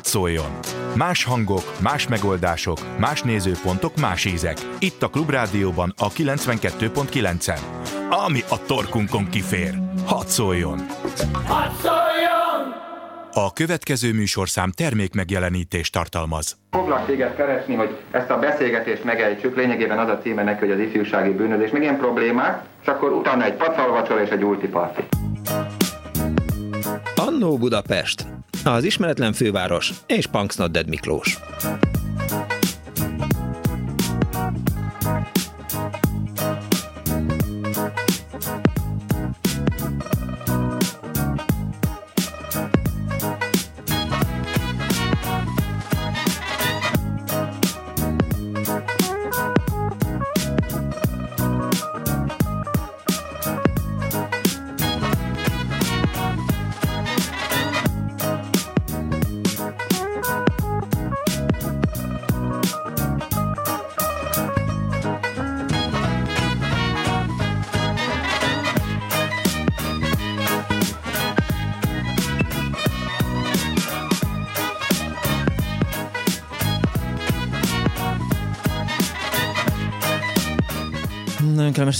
hadd szóljon! Más hangok, más megoldások, más nézőpontok, más ízek. Itt a Klubrádióban a 92.9-en. Ami a torkunkon kifér. Hadd szóljon! Hadd szóljon! A következő műsorszám termék megjelenítést tartalmaz. Foglak téged keresni, hogy ezt a beszélgetést megejtsük, lényegében az a címe neki, hogy az ifjúsági bűnözés, meg ilyen problémák, és akkor utána egy pacalvacsora és egy ultiparti. Annó Budapest, az ismeretlen főváros és Punks Miklós.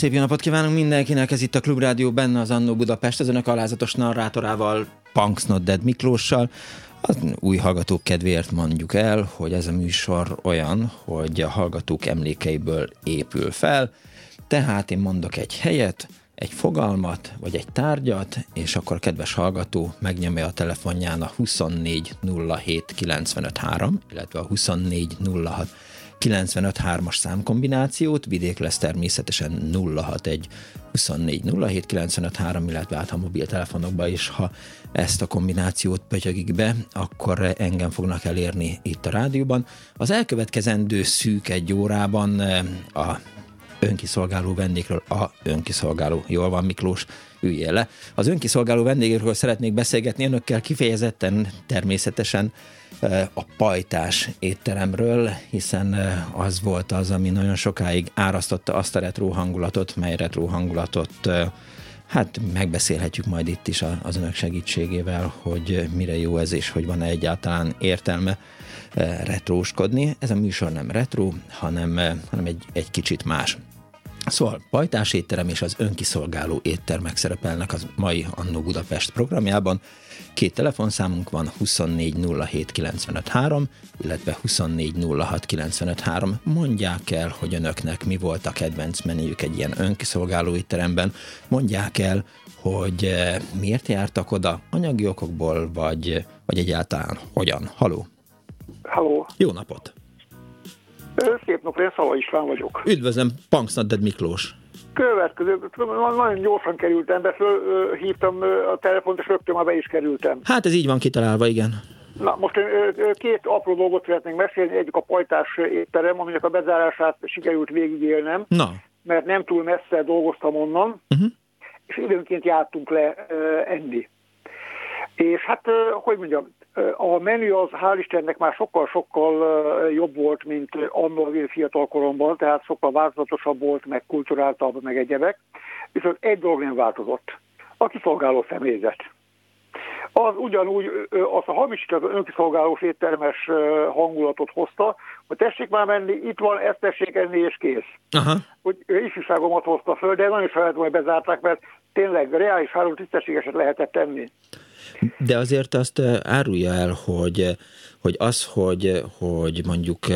Szép jó napot kívánunk mindenkinek, ez itt a Klubrádió benne az Annó Budapest, az önök alázatos narrátorával, Punks Not Dead Miklóssal. Az új hallgatók kedvéért mondjuk el, hogy ez a műsor olyan, hogy a hallgatók emlékeiből épül fel, tehát én mondok egy helyet, egy fogalmat, vagy egy tárgyat, és akkor a kedves hallgató megnyomja a telefonján a 24 07 illetve a 24 06 95-3-as számkombinációt, vidék lesz természetesen 061 24 07 95 3, illetve hát a mobiltelefonokba is, ha ezt a kombinációt pötyögik be, akkor engem fognak elérni itt a rádióban. Az elkövetkezendő szűk egy órában eh, a önkiszolgáló vendégről a önkiszolgáló. Jól van, Miklós, üljél le. Az önkiszolgáló vendégről szeretnék beszélgetni önökkel kifejezetten természetesen a pajtás étteremről, hiszen az volt az, ami nagyon sokáig árasztotta azt a retro hangulatot, mely retro hangulatot hát megbeszélhetjük majd itt is az önök segítségével, hogy mire jó ez, és hogy van-e egyáltalán értelme retróskodni. Ez a műsor nem retro, hanem, hanem egy, egy kicsit más. Szóval pajtás étterem és az önkiszolgáló éttermek szerepelnek az mai Annó Budapest programjában. Két telefonszámunk van, 2407953, illetve 2406953. Mondják el, hogy önöknek mi volt a kedvenc menüjük egy ilyen önkiszolgáló étteremben. Mondják el, hogy eh, miért jártak oda, anyagi okokból, vagy, vagy egyáltalán hogyan. Haló! Haló! Jó napot! Szép napot, én Szala István vagyok. Üdvözlöm, Punksnadded Miklós. Következő, nagyon gyorsan kerültem be, hívtam a telefont, és rögtön már be is kerültem. Hát ez így van kitalálva, igen. Na, most két apró dolgot szeretnénk mesélni. Egyik a pajtás étterem, aminek a bezárását sikerült végigélnem. Na. Mert nem túl messze dolgoztam onnan, uh-huh. és időnként jártunk le enni. És hát, hogy mondjam, a menü az hál' Istennek már sokkal-sokkal jobb volt, mint annól az én fiatal koromban, tehát sokkal változatosabb volt, meg kulturáltabb, meg egyebek. Viszont egy dolog nem változott. A kiszolgáló személyzet. Az ugyanúgy, az a hamisított önkiszolgálós éttermes hangulatot hozta, hogy tessék már menni, itt van, ezt tessék enni, és kész. Aha. Hogy ifjúságomat hozta föl, de nagyon sajnálatom, hogy bezárták, mert tényleg reális három tisztességeset lehetett tenni. De azért azt árulja el, hogy, hogy az, hogy, hogy mondjuk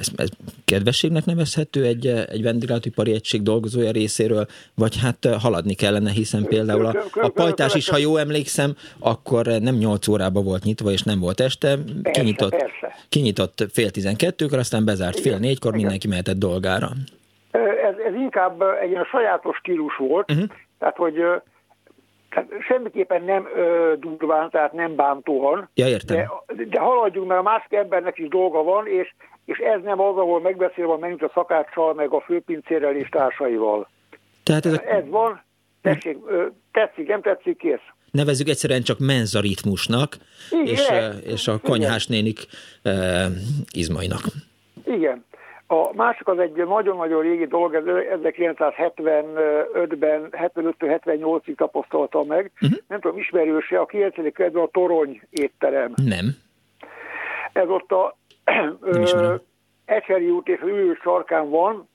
ez, ez kedvességnek nevezhető egy, egy vendéglátóipari egység dolgozója részéről, vagy hát haladni kellene, hiszen például a, a pajtás is, ha jól emlékszem, akkor nem 8 órába volt nyitva, és nem volt este, kinyitott, kinyitott fél tizenkettőkor, aztán bezárt fél négykor, mindenki mehetett dolgára. Ez, ez inkább egy ilyen sajátos stílus volt, uh-huh. tehát hogy tehát semmiképpen nem ö, durván, tehát nem bántóan. Ja, értem. De, de haladjunk, mert a másik embernek is dolga van, és, és ez nem az, ahol megbeszélve menjünk a szakáccsal, meg a főpincérrel és társaival. Tehát ez, a... ez van, tessék, ö, tetszik, nem tetszik, kész. Nevezzük egyszerűen csak menzaritmusnak, Igen, és, és a konyhás nénik uh, izmainak. Igen. A másik az egy nagyon-nagyon régi dolog, ez 1975-ben, 75-78-ig tapasztaltam meg. Uh-huh. Nem tudom, ismerőse a 9. a Torony étterem. Nem. Ez ott a Ecseri út és Ülő sarkán van,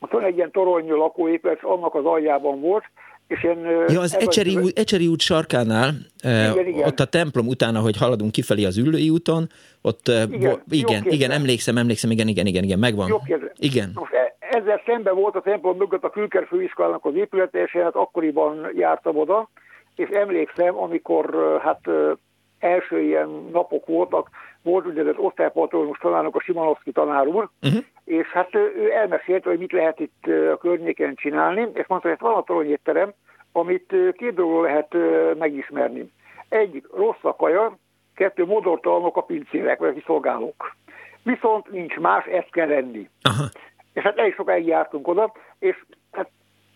ott van egy ilyen torony lakóépület, annak az aljában volt, és én, ja, az Ecseri, út, Ecseri út sarkánál, igen, igen. ott a templom utána, hogy haladunk kifelé az Üllői úton, ott igen, bo, igen, igen, emlékszem, emlékszem, igen, igen, igen, igen, megvan. Igen. Most e, ezzel szemben volt a templom mögött a Külker főiskolának az épülete, és hát akkoriban jártam oda, és emlékszem, amikor hát első ilyen napok voltak, volt úgynevezett osztálypatronus tanárnak a Simanovszki tanár úr, uh-huh. és hát ő elmesélte, hogy mit lehet itt a környéken csinálni, és mondta, hogy van a toronyétterem, amit két dologról lehet megismerni. Egy rossz a kaja, kettő modortalanok a pincérek, vagy a kiszolgálók. Viszont nincs más, ezt kell lenni. Aha. És hát elég sokáig jártunk oda, és hát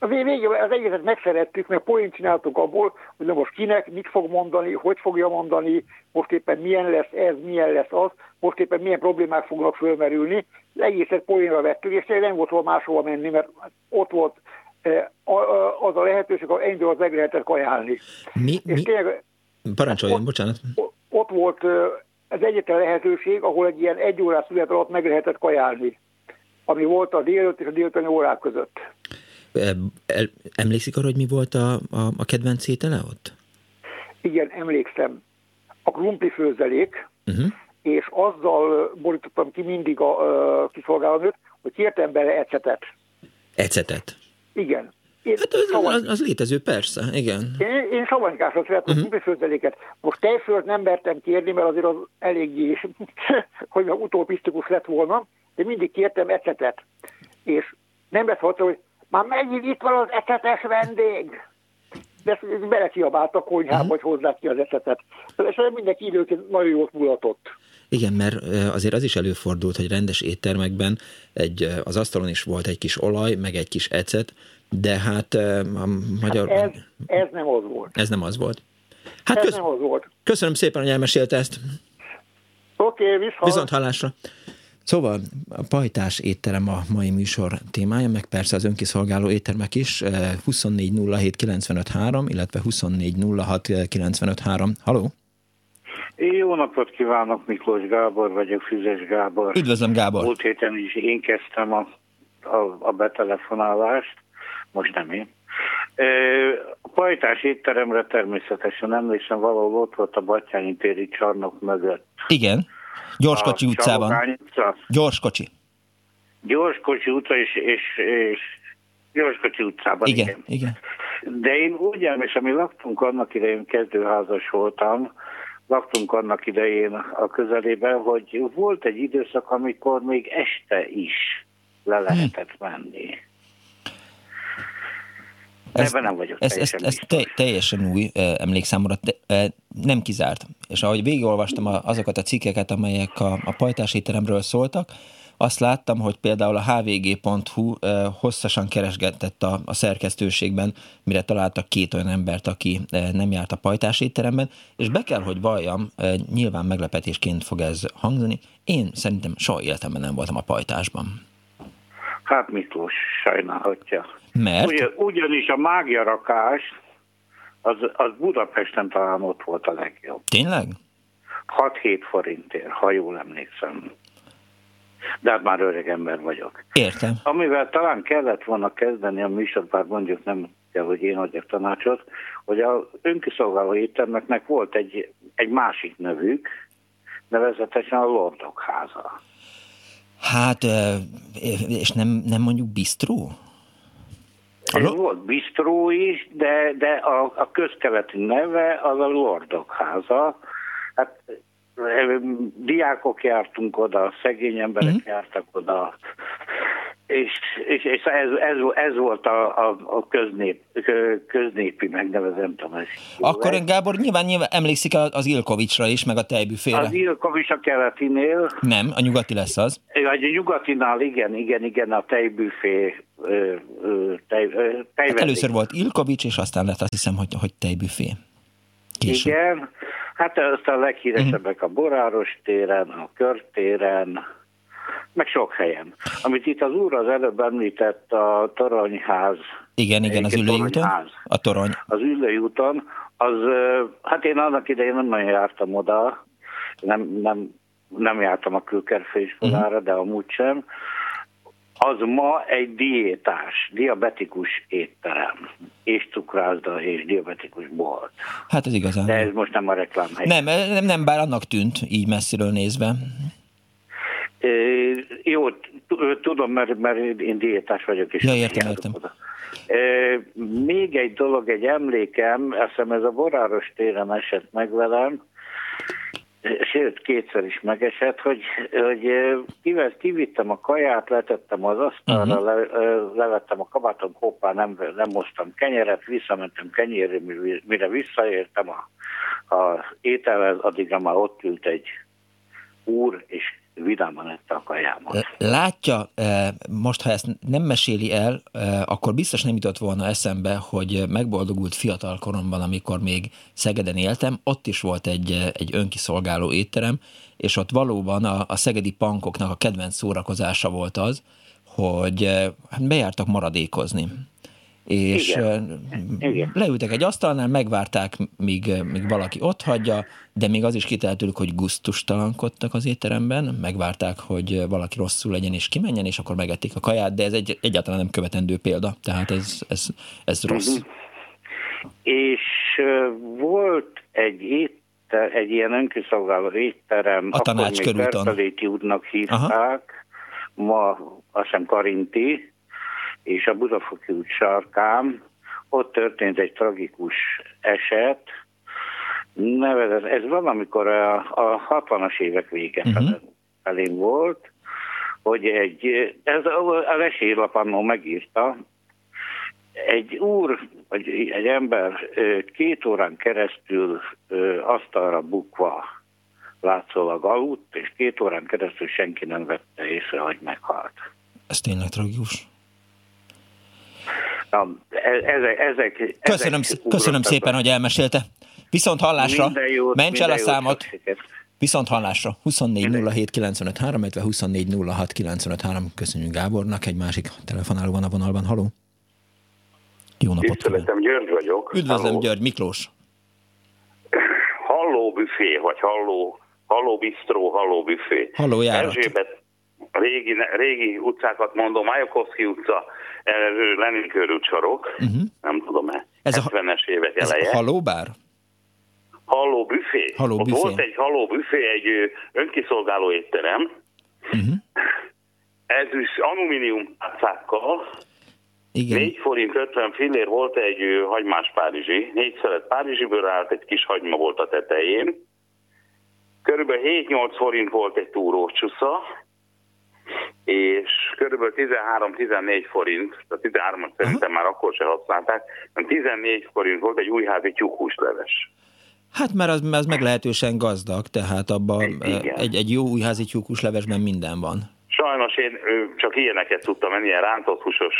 a végén az egészet megszerettük, mert poént csináltuk abból, hogy na most kinek, mit fog mondani, hogy fogja mondani, most éppen milyen lesz ez, milyen lesz az, most éppen milyen problémák fognak fölmerülni. Az egészet poénra vettük, és nem volt hol máshova menni, mert ott volt eh, az a lehetőség, hogy ennyire az meg lehetett kajálni. Mi? És mi? Tényleg, Parancsoljon, ott, bocsánat. Ott volt eh, az egyetlen lehetőség, ahol egy ilyen egy órás szület alatt meg lehetett kajálni, ami volt a délőtt és a délutáni órák között. Emlékszik arra, hogy mi volt a, a, a kedvenc étele ott? Igen, emlékszem. A krumpli főzelék, uh-huh. és azzal borítottam ki mindig a, a kiszolgálónőt, hogy kértem bele ecetet. Ecetet? Igen. Én hát az, az, az létező, persze, igen. Én, én savanykásra szeretem uh-huh. a főzeléket. Most tejfölt nem mertem kérni, mert azért az eléggé, hogy utópisztikus lett volna, de mindig kértem ecetet. És nem lesz hogy már megint itt van az ecetes vendég. De ezt belekiabált a konyhába, uh-huh. hogy hozzák ki az ecetet. És mindenki időként nagyon jót mulatott. Igen, mert azért az is előfordult, hogy rendes éttermekben egy, az asztalon is volt egy kis olaj, meg egy kis ecet, de hát a magyar... Hát ez, ez nem az volt. Ez nem az volt. Hát ez köz... nem az volt. Köszönöm szépen, hogy elmesélte ezt. Oké, okay, viszont hallásra. Szóval a pajtás étterem a mai műsor témája, meg persze az önkiszolgáló éttermek is, 2407953, eh, illetve 2406953. Haló? Jó napot kívánok, Miklós Gábor vagyok, Füzes Gábor. Üdvözlöm, Gábor. Múlt héten is én kezdtem a, a, a betelefonálást, most nem én. A pajtás étteremre természetesen emlékszem, valahol ott volt a Batyányi téri csarnok mögött. Igen. Gyorskocsi utcában. Utca. Gyorskocsi. Gyorskocsi utca és, és, és Gyorskocsi utcában. Igen, igen, igen. De én úgy emlékszem, mi laktunk annak idején, kezdőházas voltam, laktunk annak idején a közelében, hogy volt egy időszak, amikor még este is le lehetett menni. Ez, Ebben nem vagyok ez, ez, ez te, teljesen új emlékszámomra, te, nem kizárt. És ahogy végigolvastam azokat a cikkeket, amelyek a, a pajtás étteremről szóltak, azt láttam, hogy például a hvg.hu hosszasan keresgetett a, a szerkesztőségben, mire találtak két olyan embert, aki nem járt a pajtás étteremben, és be kell, hogy valljam, nyilván meglepetésként fog ez hangzani, én szerintem soha életemben nem voltam a pajtásban. Hát Miklós sajnálhatja. Mert? Ugyan, ugyanis a mágiarakás az, az Budapesten talán ott volt a legjobb. Tényleg? 6-7 forintért, ha jól emlékszem. De hát már öreg ember vagyok. Értem. Amivel talán kellett volna kezdeni a műsor, bár mondjuk nem kell, hogy én adjak tanácsot, hogy a önkiszolgáló éttermeknek volt egy, egy másik nevük, nevezetesen a Lordok háza. Hát, és nem, nem mondjuk bistró? Halló? Volt bistró is, de, de a, a közkeleti neve az a Lordok háza. Hát diákok jártunk oda, szegény emberek mm. jártak oda, és, és, és ez, ez, ez volt a, a, a köznép, köznépi megnevezem tudom. Akkor ön Gábor nyilván, nyilván emlékszik az Ilkovicsra is, meg a tejbüfére. Az Ilkovics a keletinél. Nem, a nyugati lesz az. A nyugatinál igen, igen, igen, a tejbüfé. Tej, hát először volt Ilkovics, és aztán lett azt hiszem, hogy, hogy tejbüfé. Később. Igen, hát aztán a leghíresebbek a Boráros téren, a Körtéren, meg sok helyen. Amit itt az úr az előbb említett, a Toronyház. Igen, igen, az Ülői úton. A Torony. Az Ülői úton, az, hát én annak idején nem nagyon jártam oda, nem, nem nem jártam a külkerfőiskolára, uh-huh. de amúgy sem, az ma egy diétás, diabetikus étterem, és cukrászda, és diabetikus bolt. Hát ez igazán. De ez most nem a reklám hely. Nem, nem, nem, bár annak tűnt, így messziről nézve. Jó, tudom, mert, mert én diétás vagyok. És ja, értem, értem. Oda. Még egy dolog, egy emlékem, hiszem ez a Boráros téren esett meg velem, sőt, kétszer is megesett, hogy, hogy kivel, kivittem a kaját, letettem az asztalra, uh-huh. le, levettem a kabátom, hoppá, nem, nem mostam kenyeret, visszamentem kenyérre, mire visszaértem a, a ételhez, addigra már ott ült egy úr, és vidáman ette a kajámat. Látja, most ha ezt nem meséli el, akkor biztos nem jutott volna eszembe, hogy megboldogult fiatal koromban, amikor még Szegeden éltem, ott is volt egy, egy önkiszolgáló étterem, és ott valóban a, a szegedi pankoknak a kedvenc szórakozása volt az, hogy hát bejártak maradékozni és Igen. Igen. leültek egy asztalnál, megvárták, míg, míg valaki ott hagyja, de még az is kitelt tőlük, hogy guztustalankodtak az étteremben, megvárták, hogy valaki rosszul legyen és kimenjen, és akkor megették a kaját, de ez egy, egyáltalán nem követendő példa, tehát ez, ez, ez rossz. Uh-huh. És volt egy étter, egy ilyen önkiszolgáló étterem, a tanács akkor még Bertaléti útnak hívták, Aha. ma azt hiszem Karinti, és a Budafoki út sarkán ott történt egy tragikus eset, nevezett, ez valamikor a, a 60-as évek vége uh-huh. felé volt, hogy egy, ez a lesírlap annól megírta, egy úr, vagy egy ember két órán keresztül asztalra bukva látszólag aludt, és két órán keresztül senki nem vette észre, hogy meghalt. Ez tényleg tragikus. Na, e- ezek, ezek, köszönöm, ezek köszönöm szépen, hogy elmesélte. Viszont hallásra, jót, mencs el a számot. Viszont hallásra 24 07 95 3, illetve 24 06 95 3. Köszönjük Gábornak, egy másik telefonáló van a vonalban. Haló? Jó napot! Tiszteletem, György vagyok. Üdvözlöm, Halló. György, Miklós. Halló büfé, vagy halló, halló bistró, halló büfé. Halló járat. Erzsébet, régi, régi utcákat mondom, Majakovszki utca, Körült sarok, uh-huh. nem tudom-e, ez 70-es évek ez eleje. Ez halóbár? Halló büfé. Halló Ott büfé. volt egy halló büfé, egy önkiszolgáló étterem, uh-huh. ez is alumínium pálcákkal, igen. 4 forint 50 fillér volt egy hagymás párizsi, négy szelet párizsiből állt, egy kis hagyma volt a tetején. Körülbelül 7-8 forint volt egy túrós csusza, és körülbelül 13-14 forint, a 13-at szerintem már akkor se használták, 14 forint volt egy újházi tyúkhúsleves. Hát mert az, az meglehetősen gazdag, tehát abban egy, egy jó újházi tyúkhúslevesben minden van. Sajnos én csak ilyeneket tudtam menni, ilyen rántott húsos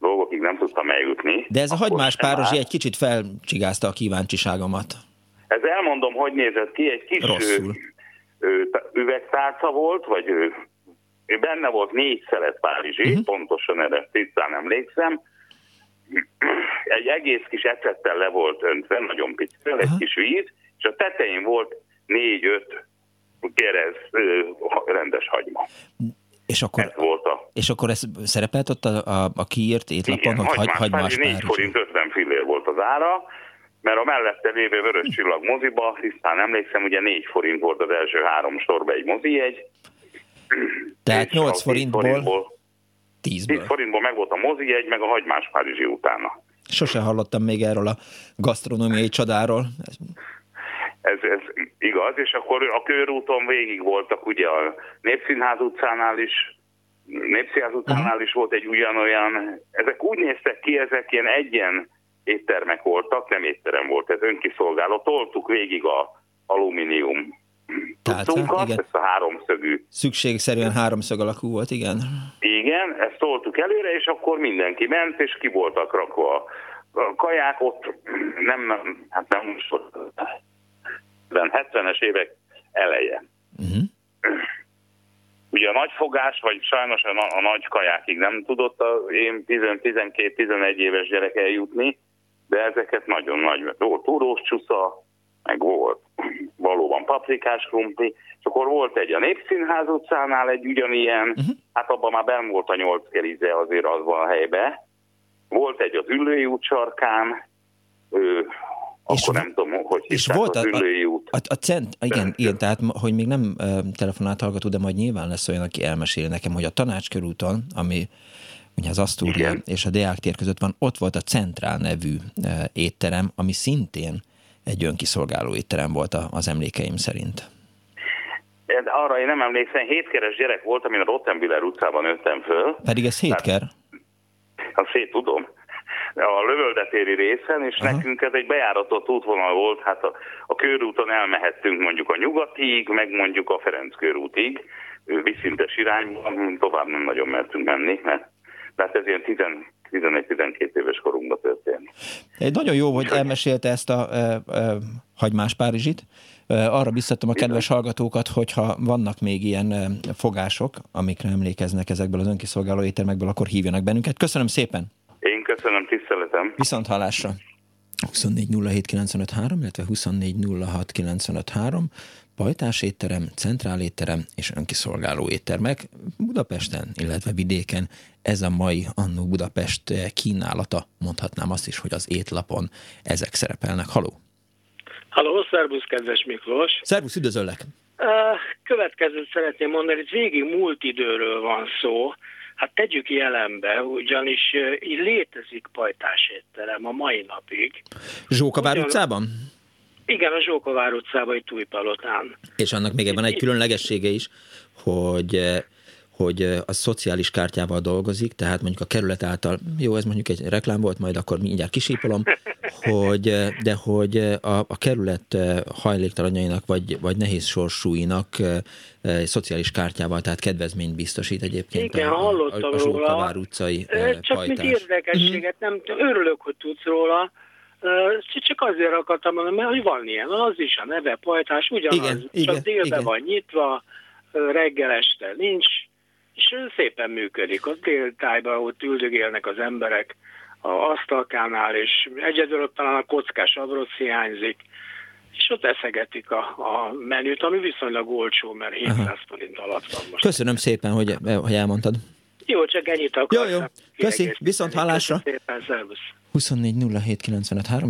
dolgokig nem tudtam eljutni. De ez a hagymás párosi egy kicsit felcsigázta a kíváncsiságomat. Ez elmondom, hogy nézett ki, egy kis Rosszul. üvegtárca volt, vagy Benne volt négy szelet Párizsi, uh-huh. pontosan erre tisztán emlékszem. Egy egész kis ecettel le volt öntve, nagyon pici, uh-huh. egy kis víz, és a tetején volt négy-öt kerez rendes hagyma. És akkor, ez volt a... és akkor ez szerepelt ott a, a, a kiírt étlapon, hogy hagymás, hagymás 4 forint 50 fillér volt az ára, mert a mellette lévő Vörös Csillag moziba, tisztán emlékszem, ugye 4 forint volt az első három sorba egy mozijegy, tehát 8 forintból, forintból 10 10 forintból meg volt a mozi egy, meg a hagymás Párizsi utána. Sose hallottam még erről a gasztronómiai csodáról. Ez, ez igaz, és akkor a körúton végig voltak ugye a Népszínház utcánál is, Népszínház utcánál is volt egy ugyanolyan, ezek úgy néztek ki, ezek ilyen egyen éttermek voltak, nem étterem volt, ez önkiszolgáló, toltuk végig a alumínium tudtunkat, igen. ezt a háromszögű. Szükségszerűen háromszög alakú volt, igen. Igen, ezt toltuk előre, és akkor mindenki ment, és ki voltak rakva a kaják, ott nem, hát nem most 70-es évek eleje. Uh-huh. Ugye a nagyfogás, vagy sajnos a, a nagy kajákig nem tudott a én 12-11 éves gyerek eljutni, de ezeket nagyon nagy, volt túrós csusza, meg volt valóban paprikás krumpli, és akkor volt egy a Népszínház utcánál egy ugyanilyen, uh-huh. hát abban már ben volt a nyolc kerize azért az van a helybe. Volt egy az Üllői út sarkán, ő, és akkor nem tudom, hogy és volt az Üllői út. A, a, cent, igen, igen, tehát hogy még nem uh, telefonált hallgató, de majd nyilván lesz olyan, aki elmesél nekem, hogy a tanácskörúton, ami ugye az Asztúria és a Deák tér között van, ott volt a Centrál nevű e, étterem, ami szintén egy önkiszolgáló étterem volt az emlékeim szerint. Arra én nem emlékszem, hétkeres gyerek volt, amin a Rottenbüller utcában nőttem föl. Pedig ez hétker? Hát szét tudom. A lövöldetéri részen, és Aha. nekünk ez egy bejáratott útvonal volt, hát a, a körúton elmehettünk mondjuk a nyugatig, meg mondjuk a Ferenc körútig, viszintes irányban, tovább nem nagyon mertünk menni, mert tehát ez ilyen 11-12 éves korunkban történni. Egy nagyon jó, hogy elmesélte ezt a e, e, hagymás Párizsit. E, arra biztatom a kedves hallgatókat, hogyha vannak még ilyen e, fogások, amikre emlékeznek ezekből az önkiszolgáló éttermekből, akkor hívjanak bennünket. Köszönöm szépen! Én köszönöm, tiszteletem! Viszont hallásra! 24 07 95 3, illetve 24 06 95 3 pajtásétterem, centrálétterem és önkiszolgáló éttermek Budapesten, illetve vidéken. Ez a mai Annó Budapest eh, kínálata, mondhatnám azt is, hogy az étlapon ezek szerepelnek. Haló! Haló, szervusz, kedves Miklós! Szervusz, üdvözöllek! Eh, következőt szeretném mondani, itt végig múlt időről van szó, Hát tegyük jelenbe, ugyanis eh, így létezik pajtás étterem a mai napig. Zsókabár Ugyan... utcában? Igen, a Zsókovár utcában, egy Tújpalotán. És annak még van egy különlegessége is, hogy hogy a szociális kártyával dolgozik, tehát mondjuk a kerület által, jó, ez mondjuk egy reklám volt, majd akkor mindjárt kisípolom, hogy, de hogy a, a kerület hajléktalanjainak vagy, vagy nehéz sorsúinak szociális kártyával, tehát kedvezményt biztosít egyébként Igen, a, hallottam a, a róla. utcai Csak pajtás. mint érdekességet, nem örülök, hogy tudsz róla, csak azért akartam mondani, mert hogy van ilyen, az is a neve, pajtás, ugyanaz, igen, csak igen, délben igen. van nyitva, reggel este nincs, és szépen működik. Ott déltájban ott üldögélnek az emberek a asztalkánál, és egyedül ott talán a kockás abrosz hiányzik, és ott eszegetik a, a menüt, ami viszonylag olcsó, mert 700 Aha. forint alatt van most. Köszönöm szépen, hogy, hogy elmondtad. Jó, csak ennyit akartam. Jó, jó. Köszi, viszont hallásra. Köszönöm szépen, szervusz. 24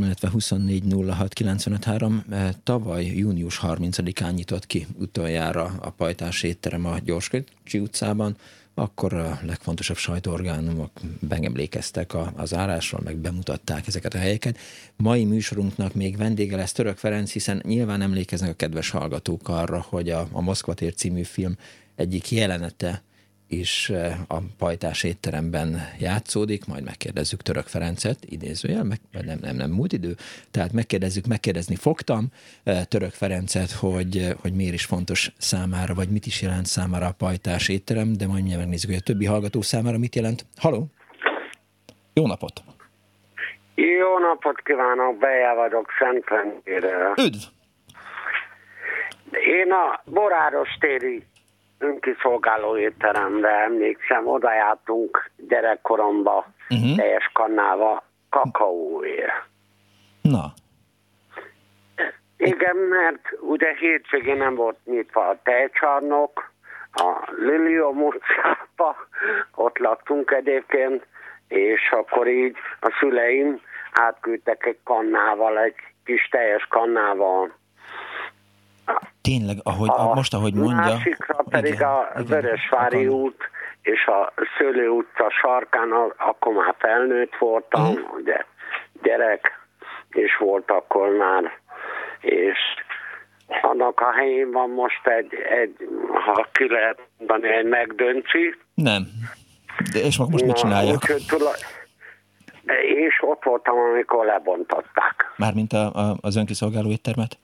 illetve 24 Tavaly június 30-án nyitott ki utoljára a Pajtás étterem a Gyorskocsi utcában, akkor a legfontosabb sajtóorgánumok megemlékeztek az árásról, meg bemutatták ezeket a helyeket. Mai műsorunknak még vendége lesz Török Ferenc, hiszen nyilván emlékeznek a kedves hallgatók arra, hogy a, a Moszkva tér című film egyik jelenete is a pajtás étteremben játszódik, majd megkérdezzük Török Ferencet, idézőjel, meg, nem, nem, nem múlt idő, tehát megkérdezzük, megkérdezni fogtam Török Ferencet, hogy, hogy miért is fontos számára, vagy mit is jelent számára a pajtás étterem, de majd nyilván nézzük, hogy a többi hallgató számára mit jelent. Haló! Jó napot! Jó napot kívánok, Beje vagyok. Üdv! Én a Boráros téri önkiszolgáló étteremre emlékszem, oda jártunk gyerekkoromba uh-huh. teljes kannával kakaóért. Na. Igen, mert ugye hétvégén nem volt nyitva a tejcsarnok, a Lilium utcába, ott laktunk egyébként, és akkor így a szüleim átküldtek egy kannával, egy kis teljes kannával Tényleg, ahogy, a most, ahogy mondja... Másikra pedig igen, a Vörösvári igen, út és a Szőlő utca sarkán, akkor már felnőtt voltam, uh-huh. ugye gyerek, és volt akkor már, és annak a helyén van most egy, egy ha ki lehet mondani, egy megdönci. Nem. De és most mit csináljak? Tulaj... És ott voltam, amikor lebontották. Mármint a, a, az önkiszolgáló éttermet?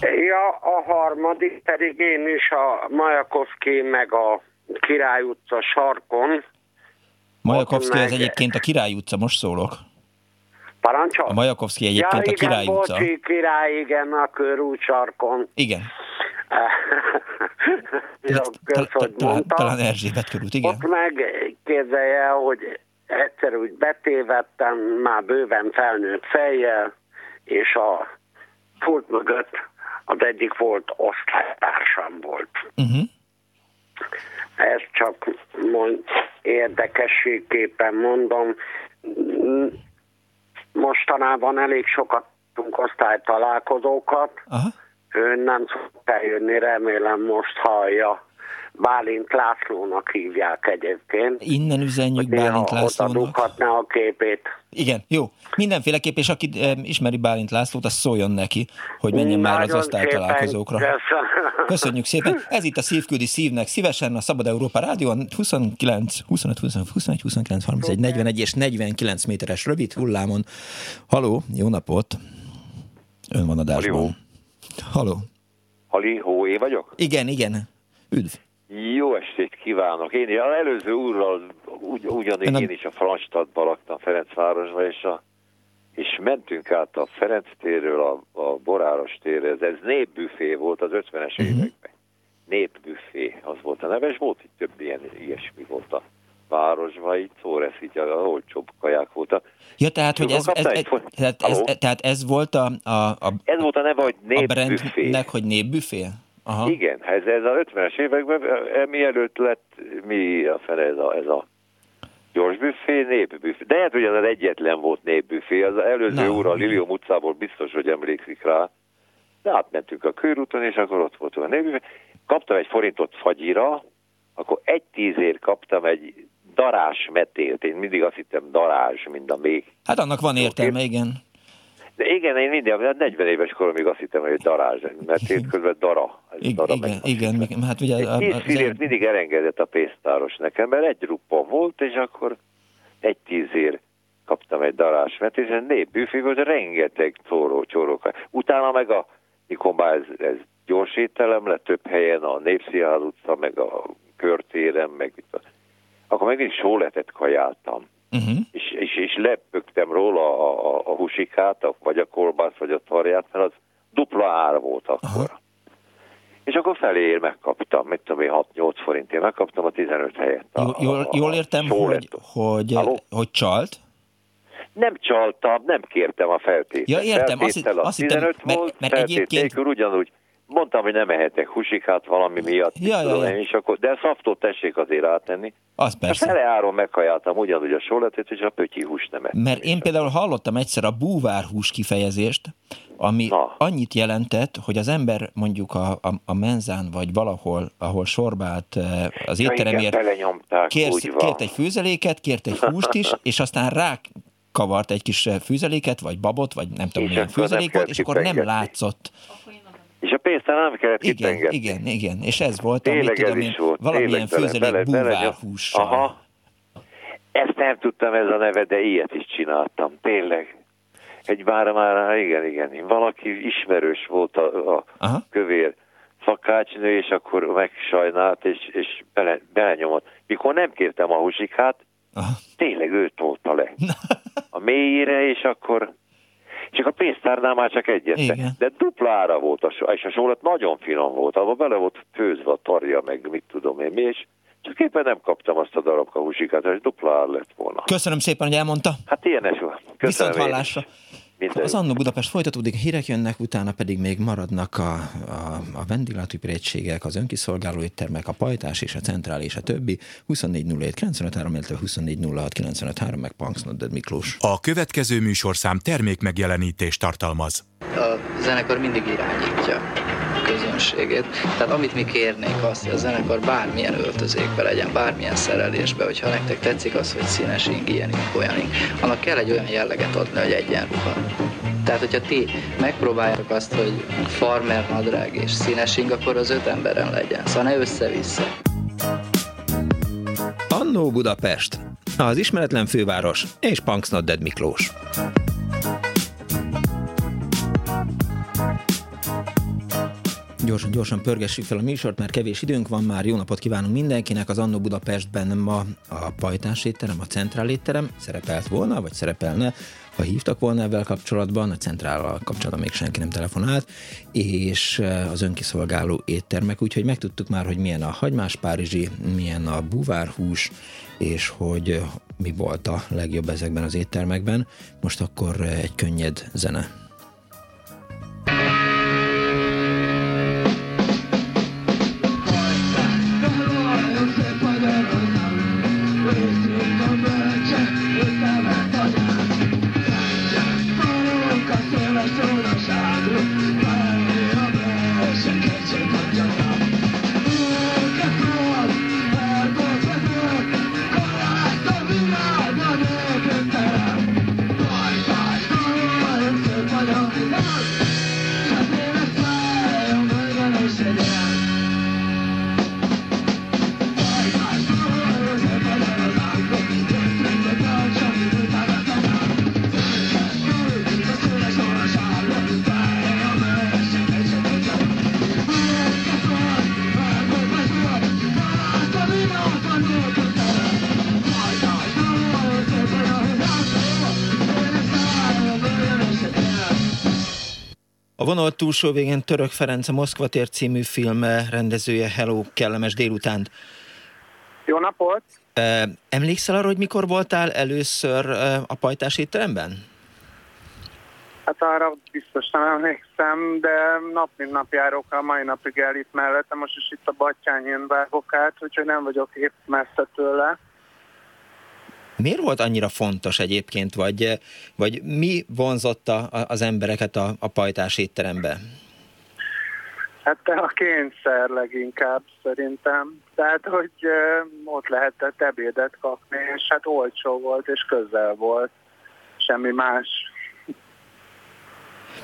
Ja, a harmadik pedig én is a Majakovszki meg a Király utca sarkon. Majakovszki meg... az egyébként a Király utca, most szólok. Parancsol? A Majakovszki egyébként ja, igen, a Király bocsi, utca. Király, igen, a körút sarkon. Igen. Kösz, hogy talán, talán Erzsébet körút, igen. Ott meg képzelje, hogy egyszer úgy betévettem, már bőven felnőtt fejjel, és a pult mögött az egyik volt osztálytársam volt. Uh-huh. Ez csak mond, érdekességképpen mondom, mostanában elég sokat tudunk osztálytalálkozókat. Aha. Ő nem szokott eljönni, remélem most hallja. Bálint Lászlónak hívják egyébként. Innen üzenjük Bálint Lászlónak. a képét. Igen, jó. Mindenféleképp, és aki e, ismeri Bálint Lászlót, az szóljon neki, hogy menjen Nagyon már az osztálytalálkozókra. Köszönjük szépen. Ez itt a Szívküldi Szívnek. Szívesen a Szabad Európa Rádióan 29, 25, 25, 21, 29, 31, 41 és 49 méteres rövid hullámon. Haló, jó napot! Ön van adásban. Haló. Hali, hó, én vagyok? Igen, igen. Üdv. Jó estét kívánok! Én az előző úrral ugy, ugyanígy én, is a Franstadban laktam Ferencvárosban, és, a, és mentünk át a Ferenc térről a, a Boráros térre. Ez, ez népbüfé volt az 50-es uh-huh. Mhm. években. Népbüfé, az volt a neve, és volt itt több ilyen ilyesmi volt a városban, itt lesz így a olcsóbb kaják voltak. Ja, tehát, hogy ez, ez, ez, tehát, ez, tehát ez volt a, a, a... Ez volt a neve, hogy népbüfé. A hogy népbüfé? Aha. Igen, ez, ez a 50-es években, mielőtt lett mi a fele ez a, ez a gyors büfé, népbüfé. De hát hogy az egyetlen volt népbüfé, az előző úr a Lilium utcából biztos, hogy emlékszik rá. De átmentünk a körúton, és akkor ott volt a népbüfé. Kaptam egy forintot fagyira, akkor egy tízért kaptam egy darás metélt. Én mindig azt hittem darázs, mint a még. Hát annak van értelme, igen. De igen, én mindig, 40 éves koromig azt hittem, hogy darázs, mert én közben dara. Igen, dara igen, igen, igen, hát ugye... Egy tíz filért mindig elengedett a pénztáros nekem, mert egy ruppa volt, és akkor egy tízért kaptam egy darás, mert ez egy népbüfé volt, rengeteg csóró, csóróka. Utána meg a, mikor már ez, ez gyors ételem lett több helyen, a Népszínház utca, meg a körtéren, meg itt a akkor megint sóletet kajáltam. Uh-huh. És, és, és lepögtem róla a, a, a husikát, a, vagy a kolbász, vagy a tarját, mert az dupla ár volt akkor. Uh-huh. És akkor feléért megkaptam, mit tudom én, 6-8 forintért megkaptam a 15 helyet. A, jól, a, jól értem, hogy, hogy, hogy csalt? Nem csaltam, nem kértem a feltételt. Ja, értem, azt, azt 15 hittem, volt, mert, mert egyébként... nélkül ugyanúgy mondtam, hogy nem ehetek husikát valami miatt, ja, ja, ja. és akkor, de szaftot tessék azért áttenni. Az persze. A fele áron meghajáltam ugyanúgy a soletét, és a pötyi hús nem ettem. Mert én például hallottam egyszer a búvárhús kifejezést, ami Na. annyit jelentett, hogy az ember mondjuk a, a, a menzán, vagy valahol, ahol sorbált eh, az étteremért, ja, kért, kért egy főzeléket, kért egy húst is, és aztán rá kavart egy kis főzeléket, vagy babot, vagy nem tudom milyen főzelékot, és akkor nem látszott és a pénztár nem kellett igen, kitengetni. Igen, igen, és ez volt, Tényleg amit tudom én, volt. valamilyen főzelék búvárhússal. Aha. Ezt nem tudtam ez a neve, de ilyet is csináltam, tényleg. Egy már már, igen, igen, valaki ismerős volt a, a kövér szakácsnő, és akkor megsajnált, és, és bele, belenyomott. Mikor nem kértem a húsikát, Aha. tényleg ő tolta le a mélyére, és akkor csak a pénztárnál már csak egyet. Igen. De dupla ára volt, a, és a sólat nagyon finom volt, abban bele volt főzve a tarja, meg mit tudom én mi, és csak éppen nem kaptam azt a darabka húsikát, hogy dupla lett volna. Köszönöm szépen, hogy elmondta. Hát ilyenes van. Köszönöm Viszont hallásra. Minden. Az Annó Budapest folytatódik, hírek jönnek, utána pedig még maradnak a, a, a vendéglátóiprétségek, az önkiszolgáló éttermek, a pajtás és a centrál és a többi. 24 07 95 illetve 24 06 meg Punksnodded Miklós. A következő műsorszám termék megjelenítést tartalmaz. A zenekar mindig irányítja közönségét. Tehát amit mi kérnénk azt, hogy a zenekar bármilyen öltözékbe legyen, bármilyen szerelésbe, hogyha nektek tetszik az, hogy színes ing, ilyen ing, olyan ing, annak kell egy olyan jelleget adni, hogy egyenruha. Tehát, hogyha ti megpróbáljátok azt, hogy farmer nadrág és színes ing, akkor az öt emberen legyen. Szóval ne össze-vissza. Annó Budapest, az ismeretlen főváros és Punks Dead Miklós. Gyorsan, gyorsan pörgessük fel a műsort, mert kevés időnk van már. Jó napot kívánunk mindenkinek. Az Annó Budapestben ma a Pajtás étterem, a Centrál étterem szerepelt volna, vagy szerepelne, ha hívtak volna ebben kapcsolatban, a centrállal kapcsolatban még senki nem telefonált, és az önkiszolgáló éttermek, úgyhogy megtudtuk már, hogy milyen a hagymás párizsi, milyen a buvárhús, és hogy mi volt a legjobb ezekben az éttermekben. Most akkor egy könnyed zene. A vonal túlsó végén Török Ferenc, a Moszkva tér című film rendezője. Hello, kellemes délutánt! Jó napot! Emlékszel arra, hogy mikor voltál először a pajtás étteremben? Hát arra biztos nem emlékszem, de nap mint nap járok a mai napig el itt mellettem, most is itt a Battyányin vágok át, úgyhogy nem vagyok épp messze tőle. Miért volt annyira fontos egyébként, vagy, vagy mi vonzotta az embereket a, a pajtás étterembe? Hát a kényszer leginkább szerintem. Tehát, hogy ott lehetett ebédet kapni, és hát olcsó volt, és közel volt. Semmi más.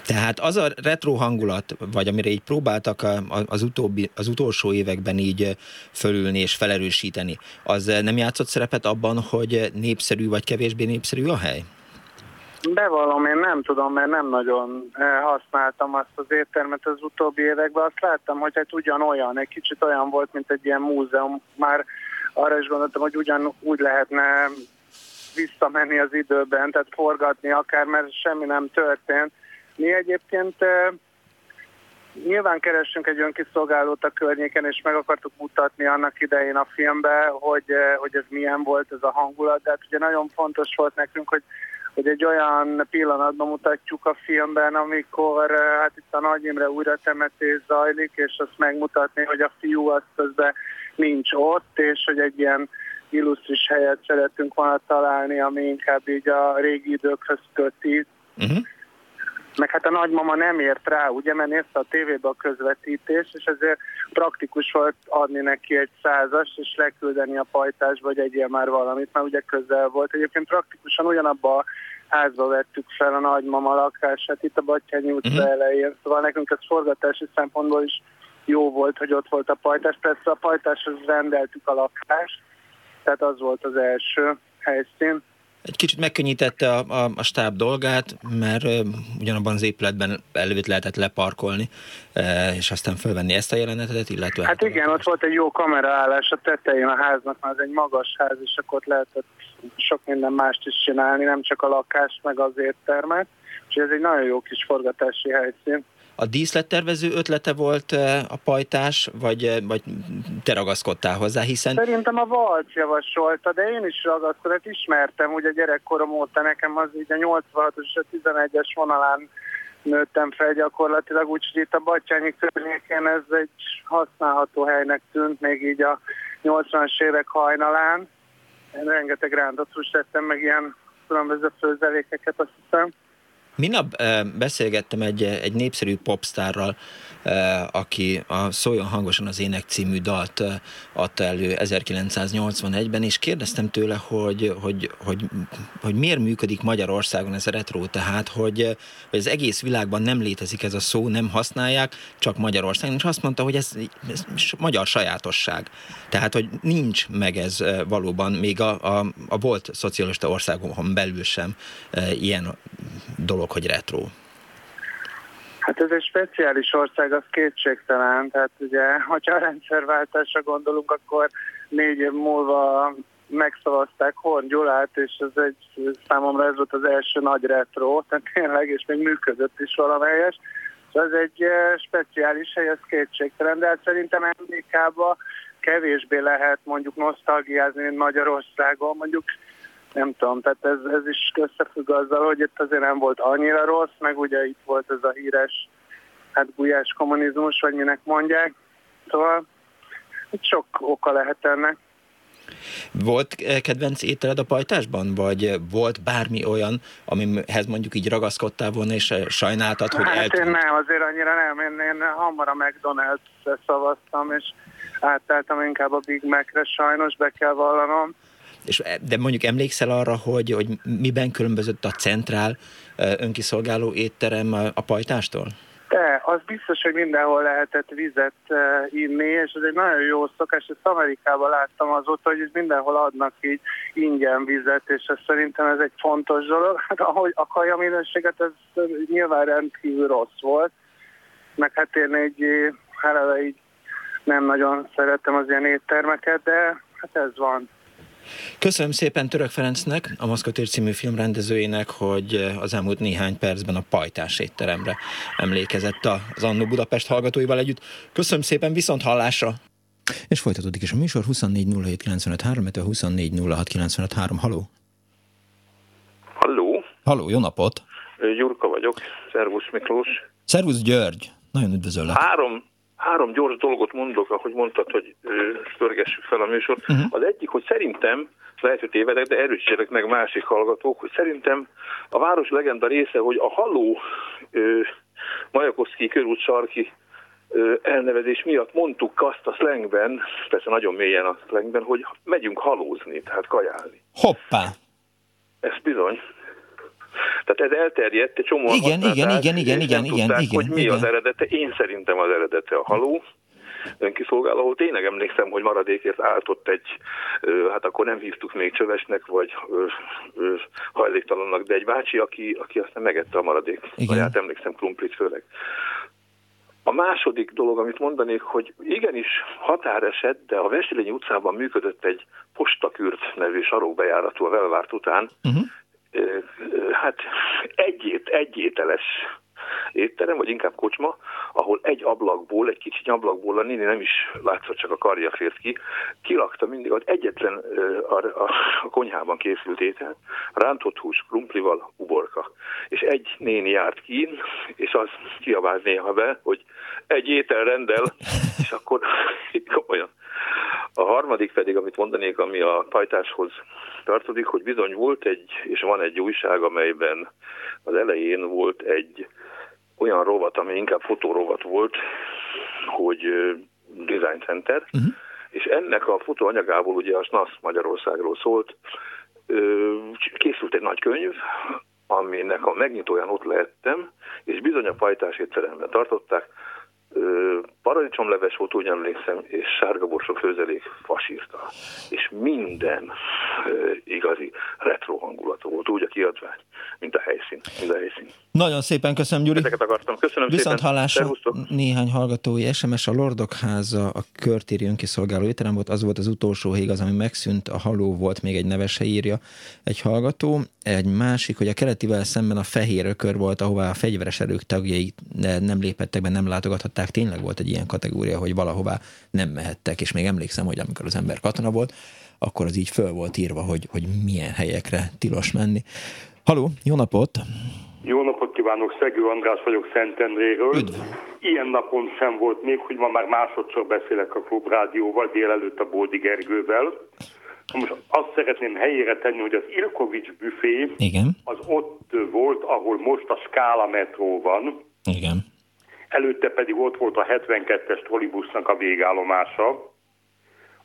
Tehát az a retro hangulat, vagy amire így próbáltak az, utóbbi, az utolsó években így fölülni és felerősíteni, az nem játszott szerepet abban, hogy népszerű vagy kevésbé népszerű a hely? Bevallom, én nem tudom, mert nem nagyon használtam azt az éttermet az utóbbi években. Azt láttam, hogy hát ugyanolyan, egy kicsit olyan volt, mint egy ilyen múzeum. Már arra is gondoltam, hogy ugyan úgy lehetne visszamenni az időben, tehát forgatni akár, mert semmi nem történt. Mi egyébként nyilván keressünk egy önkiszolgálót a környéken, és meg akartuk mutatni annak idején a filmbe, hogy, hogy ez milyen volt ez a hangulat, de hát ugye nagyon fontos volt nekünk, hogy hogy egy olyan pillanatban mutatjuk a filmben, amikor hát itt a Nagy Imre újra temetés zajlik, és azt megmutatni, hogy a fiú az közben nincs ott, és hogy egy ilyen illusztris helyet szeretünk volna találni, ami inkább így a régi időkhöz köti. Uh-huh meg hát a nagymama nem ért rá, ugye, mert nézte a tévébe a közvetítés, és ezért praktikus volt adni neki egy százas, és leküldeni a pajtásba, vagy egy ilyen már valamit, mert ugye közel volt. Egyébként praktikusan ugyanabba a házba vettük fel a nagymama lakását, itt a Battyányi utca uh-huh. elején, szóval nekünk ez forgatási szempontból is jó volt, hogy ott volt a pajtás. Persze a pajtáshoz rendeltük a lakást, tehát az volt az első helyszín egy kicsit megkönnyítette a, a, a stáb dolgát, mert uh, ugyanabban az épületben előtt lehetett leparkolni, uh, és aztán fölvenni ezt a jelenetet, illetve... Hát igen, ott volt egy jó kameraállás a tetején a háznak, mert ez egy magas ház, és akkor ott lehetett sok minden mást is csinálni, nem csak a lakást, meg az éttermet, és ez egy nagyon jó kis forgatási helyszín a díszlettervező ötlete volt a pajtás, vagy, vagy te ragaszkodtál hozzá, hiszen... Szerintem a Valc javasolta, de én is ragaszkodtam, hát ismertem, ugye gyerekkorom óta nekem az így a 86 és a 11-es vonalán nőttem fel gyakorlatilag, úgyhogy itt a Batyányi környékén ez egy használható helynek tűnt, még így a 80-as évek hajnalán. Én rengeteg rántatus tettem, meg ilyen különböző főzelékeket, azt hiszem. Minap beszélgettem egy, egy népszerű popstárral, aki a Szóljon hangosan az ének című dalt adta elő 1981-ben, és kérdeztem tőle, hogy, hogy, hogy, hogy miért működik Magyarországon ez a retro, tehát hogy, hogy az egész világban nem létezik ez a szó, nem használják, csak Magyarországon, és azt mondta, hogy ez, ez magyar sajátosság. Tehát, hogy nincs meg ez valóban, még a, a, a volt szocialista országokon belül sem ilyen dolog, hogy retro. Hát ez egy speciális ország, az kétségtelen. Tehát ugye, hogyha a rendszerváltásra gondolunk, akkor négy év múlva megszavazták Horn Gyulát, és ez egy, számomra ez volt az első nagy retro, tehát tényleg, és még működött is valamelyes. Szóval ez egy eh, speciális hely, ez kétségtelen, de hát szerintem Amerikában kevésbé lehet mondjuk nosztalgiázni, mint Magyarországon. Mondjuk nem tudom, tehát ez, ez is összefügg azzal, hogy itt azért nem volt annyira rossz, meg ugye itt volt ez a híres hát gulyás kommunizmus, vagy minek mondják. Szóval itt sok oka lehet ennek. Volt eh, kedvenc ételed a pajtásban, vagy volt bármi olyan, amihez mondjuk így ragaszkodtál volna, és eh, sajnáltad, hogy hát el... én nem, azért annyira nem. Én, én hamar a McDonald's-re szavaztam, és átálltam inkább a Big Mac-re, sajnos be kell vallanom. És, de mondjuk emlékszel arra, hogy, hogy miben különbözött a centrál önkiszolgáló étterem a pajtástól? De, az biztos, hogy mindenhol lehetett vizet inni, és ez egy nagyon jó szokás, ezt Amerikában láttam azóta, hogy mindenhol adnak így ingyen vizet, és ez szerintem ez egy fontos dolog. Hát ahogy a kaja minőséget, ez nyilván rendkívül rossz volt, meg hát én egy, hát így nem nagyon szerettem az ilyen éttermeket, de hát ez van. Köszönöm szépen Török Ferencnek, a Maszkotér című film rendezőjének, hogy az elmúlt néhány percben a pajtás étteremre emlékezett az Annó Budapest hallgatóival együtt. Köszönöm szépen, viszont hallásra! És folytatódik is a műsor 24 07 24 Halló! Halló! Halló, jó napot! Gyurka vagyok, Szervusz Miklós. Szervusz György, nagyon üdvözöllek. Három, három gyors dolgot mondok, ahogy mondtad, hogy pörgessük fel a műsort. Uh-huh. Az egyik, hogy szerintem, lehet, hogy tévedek, de erősítsenek meg másik hallgatók, hogy szerintem a város legenda része, hogy a haló Majakoszki körút sarki ö, elnevezés miatt mondtuk azt a slangben, persze nagyon mélyen a slangben, hogy megyünk halózni, tehát kajálni. Hoppá! Ez bizony. Tehát ez elterjedt, egy csomó igen, igen, igen, igen, igen, igen, tudták, igen, hogy mi igen. az eredete. Én szerintem az eredete a haló önkiszolgáló. Tényleg emlékszem, hogy maradékért áltott egy, hát akkor nem hívtuk még csövesnek, vagy hajléktalannak, de egy bácsi, aki, aki aztán megette a maradék. Hát emlékszem, krumplit főleg. A második dolog, amit mondanék, hogy igenis határeset, de a Veselényi utcában működött egy postakürt nevű sarokbejáratú a Velvárt után, uh-huh hát egyét, egyételes étterem, vagy inkább kocsma, ahol egy ablakból, egy kicsi ablakból a néni nem is látszott, csak a karja fért ki, kilakta mindig, az egyetlen a, a, a konyhában készült étel, rántott hús, krumplival, uborka. És egy néni járt ki, és az kiabált néha be, hogy egy étel rendel, és akkor komolyan. A harmadik pedig, amit mondanék, ami a pajtáshoz tartozik, hogy bizony volt egy, és van egy újság, amelyben az elején volt egy olyan rovat, ami inkább fotórovat volt, hogy Design Center, uh-huh. és ennek a fotóanyagából ugye a SNASZ Magyarországról szólt, készült egy nagy könyv, aminek a megnyitóján ott lehettem, és bizony a pajtás étteremben tartották, paradicsomleves volt, úgy emlékszem, és sárgaborsok főzelék fasírta. És minden igazi retro hangulatú volt, úgy a kiadvány, mint a helyszín. Mint a helyszín. Nagyon szépen köszönöm, Gyuri. Ezeket akartam. Köszönöm Viszont szépen. hallásra néhány hallgatói SMS, a Lordok háza, a körtéri önkiszolgáló étterem volt, az volt az utolsó hég, az, ami megszűnt, a haló volt, még egy nevese írja egy hallgató. Egy másik, hogy a keletivel szemben a fehér ökör volt, ahová a fegyveres erők tagjai nem lépettek be, nem látogathatták. Tényleg volt egy ilyen kategória, hogy valahová nem mehettek, és még emlékszem, hogy amikor az ember katona volt, akkor az így föl volt írva, hogy, hogy milyen helyekre tilos menni. Haló, jó napot! Jó napot kívánok, Szegő András vagyok Szentendréről. Üdv. Ilyen napon sem volt még, hogy ma már másodszor beszélek a Klubrádióval, délelőtt a Bódi Gergővel. Most azt szeretném helyére tenni, hogy az Ilkovics büfé Igen. az ott volt, ahol most a Skála metró van. Igen. Előtte pedig ott volt a 72-es trolibusznak a végállomása.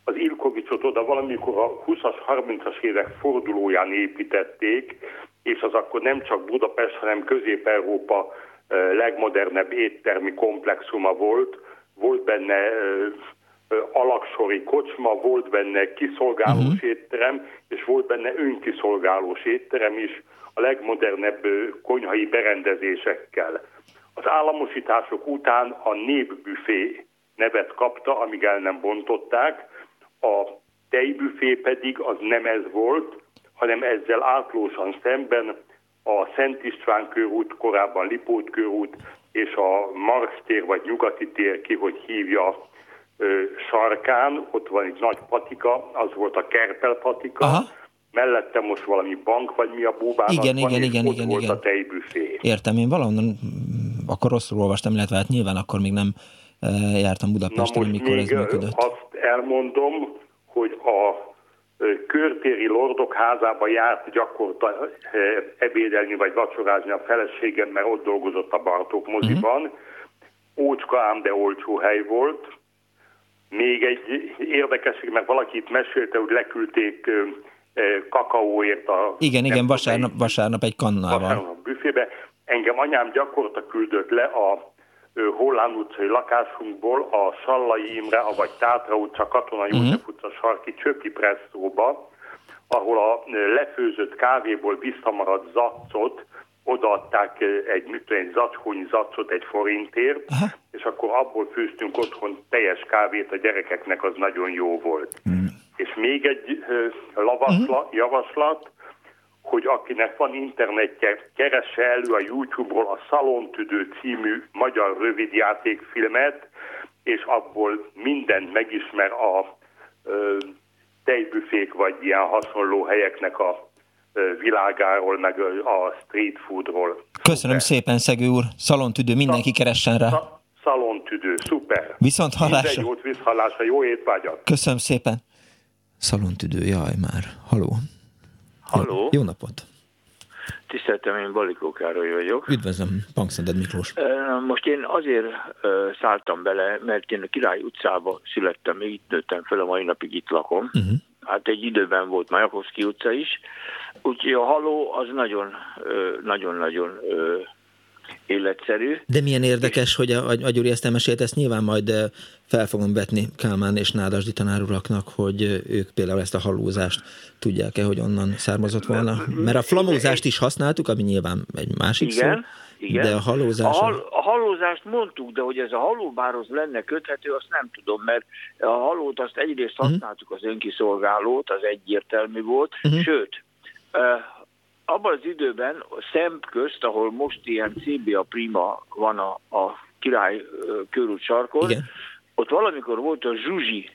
Az Ilkovicsot oda valamikor a 20-as, 30-as évek fordulóján építették, és az akkor nem csak Budapest, hanem Közép-Európa legmodernebb éttermi komplexuma volt. Volt benne alaksori kocsma, volt benne kiszolgálós uh-huh. étterem, és volt benne önkiszolgálós étterem is a legmodernebb konyhai berendezésekkel. Az államosítások után a népbüfé nevet kapta, amíg el nem bontották, a tejbüfé pedig az nem ez volt, hanem ezzel átlósan szemben a Szent István körút, korábban Lipót körút, és a Marx tér vagy Nyugati tér, ki hogy hívja, ö, sarkán, ott van egy nagy patika, az volt a Kerpel patika, Aha. mellette most valami bank, vagy mi a búbának igen, van, igen, igen, igen, volt igen. a tejbüfé. Értem, én valahonnan akkor rosszul olvastam, illetve hát nyilván akkor még nem e, jártam Budapesten, Na amikor ez még működött. azt elmondom, hogy a körtéri lordok házába járt gyakorta ebédelni vagy vacsorázni a feleségem, mert ott dolgozott a Bartók moziban. Uh-huh. Ócska ám, de olcsó hely volt. Még egy érdekesség, mert valaki itt mesélte, hogy leküldték kakaóért a... Igen, igen, vasárnap, vasárnap egy kannával. Vasárnap büfébe. Engem anyám gyakorta küldött le a Hollán utcai lakásunkból a Sallai Imre, vagy Tátra utca, Katona József uh-huh. utca sarki Csöpi presszóba, ahol a lefőzött kávéból visszamaradt zaccot odaadták egy, mit tudom, egy zacskónyi zaccot egy forintért, uh-huh. és akkor abból főztünk otthon teljes kávét a gyerekeknek, az nagyon jó volt. Uh-huh. És még egy lavasla, mhm. javaslat, hogy akinek van internetje, keresse elő a YouTube-ról a Szalontüdő című magyar rövidjátékfilmet, és abból mindent megismer a ö, tejbüfék vagy ilyen hasonló helyeknek a világáról, meg a street foodról. Köszönöm szuper. szépen, Szegő úr. Szalontüdő, mindenki Szal keressen rá. Szalontüdő, szuper. Viszont hallásra. Minden jót, visszhallásra, jó étvágyat. Köszönöm szépen. Szalontüdő, jaj már. Haló. Haló. Jó napot. Tiszteltem, én Balikó Károly vagyok. Üdvözlöm, Pankszended Miklós. Most én azért szálltam bele, mert én a Király utcába születtem, még itt nőttem fel, a mai napig itt lakom. Uh-huh. Hát egy időben volt Majakovszki utca is, úgyhogy a haló az nagyon, nagyon-nagyon életszerű. De milyen érdekes, hogy a, a Gyuri ezt elmesélt, ezt nyilván majd fel fogom vetni Kálmán és Nádasdi tanáruraknak, hogy ők például ezt a halózást tudják-e, hogy onnan származott volna. Mert a flamózást is használtuk, ami nyilván egy másik Igen. szó. Igen. De a halózás... A, hal, a halózást mondtuk, de hogy ez a halóbárhoz lenne köthető, azt nem tudom, mert a halót azt egyrészt mhm. használtuk az önkiszolgálót, az egyértelmű volt, uh-huh. sőt, abban az időben Szemp közt, ahol most ilyen CBA Prima van a, a király körút sarkon, Igen. ott valamikor volt a Zsuzsi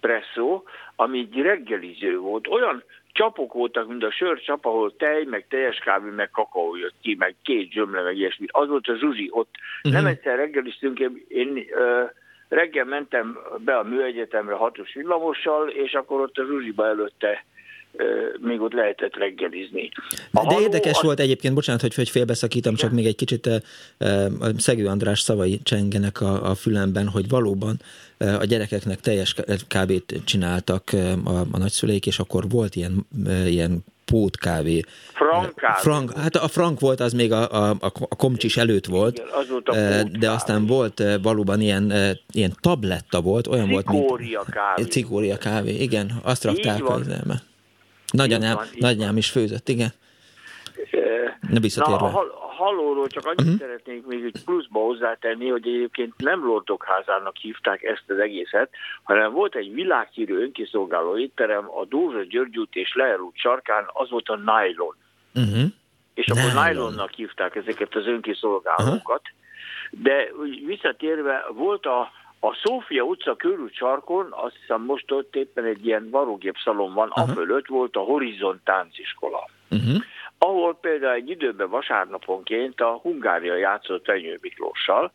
presszó, ami egy reggeliző volt. Olyan csapok voltak, mint a sörcsap, ahol tej, meg teljes kávé, meg kakaó jött ki, meg két zsömle, meg ilyesmi. Az volt a Zsuzsi. Ott uh-huh. nem egyszer reggeliztünk, én, én reggel mentem be a műegyetemre hatos villamossal, és akkor ott a Zsuzsiba előtte még ott lehetett reggelizni. A De érdekes az... volt egyébként, bocsánat, hogy, hogy félbeszakítom, csak még egy kicsit a Szegő András szavai csengenek a, a fülemben, hogy valóban a gyerekeknek teljes kávét csináltak a, a nagyszüleik, és akkor volt ilyen, ilyen pótkávé. Frank kávé. Frank, hát a frank volt, az még a, a, a komcsis előtt volt, Igen, az volt a de aztán volt valóban ilyen, ilyen tabletta volt, olyan Cikória volt, mint... kávé. Cikória kávé, igen, azt rakták az elme. Nagyanyám, van, nagyanyám is főzött, igen. Ne visszatérve. Na, a halóról csak annyit uh-huh. szeretnék még egy pluszba hozzátenni, hogy egyébként nem Lordok házának hívták ezt az egészet, hanem volt egy világhírű önkiszolgáló étterem a Dózsa György út és Leher út sarkán, az volt a Nylon. Uh-huh. És akkor Nylon. Nylonnak hívták ezeket az önkiszolgálókat. Uh-huh. De visszatérve volt a a Szófia utca körül sarkon, azt hiszem most ott éppen egy ilyen szalon van, uh-huh. fölött volt a Horizon tánciskola. Uh-huh. Ahol például egy időben vasárnaponként a Hungária játszott Tenyő Miklóssal,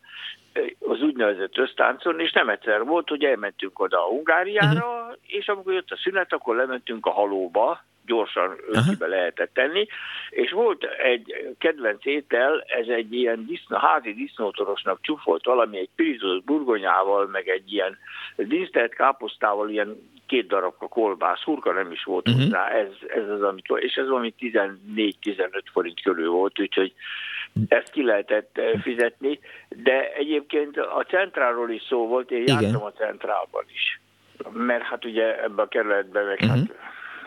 az úgynevezett össztáncon, és nem egyszer volt, hogy elmentünk oda a Hungáriára, uh-huh. és amikor jött a szünet, akkor lementünk a halóba, gyorsan összibe lehetett tenni, és volt egy kedvenc étel, ez egy ilyen diszna, házi disznótorosnak csúfolt valami, egy pirított burgonyával, meg egy ilyen dísztelt káposztával, ilyen két darabka kolbász, hurka nem is volt uh-huh. hozzá, ez, ez az, amit, és ez valami 14-15 forint körül volt, úgyhogy ezt ki lehetett eh, fizetni, de egyébként a centrálról is szó volt, én Igen. jártam a centrálban is, mert hát ugye ebbe a kerületben meg uh-huh. hát